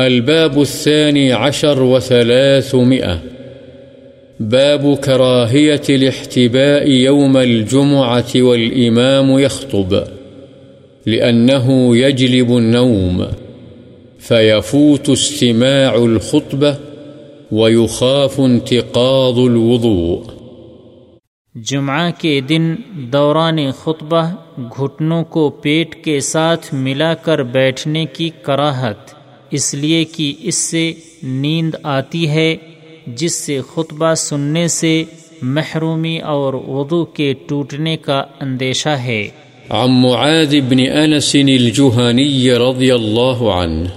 الباب الثاني عشر وثلاثمائة. باب كراهية الاحتباء يوم الجمعة والإمام يخطب، لأنه يجلب النوم، فيفوت استماع الخطبة ويخاف انتقاض الوضوء. جمعہ کے دن دوران خطبہ گھٹنوں کو پیٹ کے ساتھ ملا کر بیٹھنے کی کراہت اس لیے کہ اس سے نیند آتی ہے، جس سے خطبہ سننے سے محرومی اور وضو کے ٹوٹنے کا اندیشہ ہے۔ عن معاذ بن أنس الجهني رضي الله عنه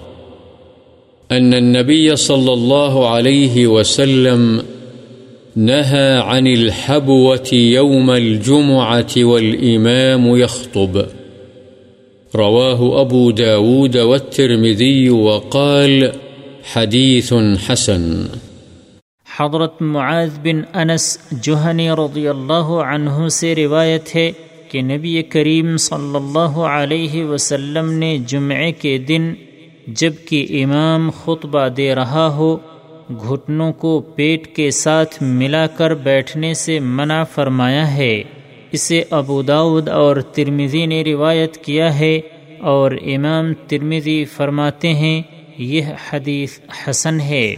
أن النبي صلى الله عليه وسلم نهى عن الحبوة يوم الجمعة والإمام يخطب رواه أبو داود والترمذي وقال حديث حسن. حضرت معاذ بن انس جوہنی رضی اللہ عنہ سے روایت ہے کہ نبی کریم صلی اللہ علیہ وسلم نے جمعے کے دن جبکہ امام خطبہ دے رہا ہو، گھٹنوں کو پیٹ کے ساتھ ملا کر بیٹھنے سے منع فرمایا ہے۔ اسے ابو داود اور ترمیزی نے روایت کیا ہے اور امام ترمیزی فرماتے ہیں، یہ حدیث حسن ہے۔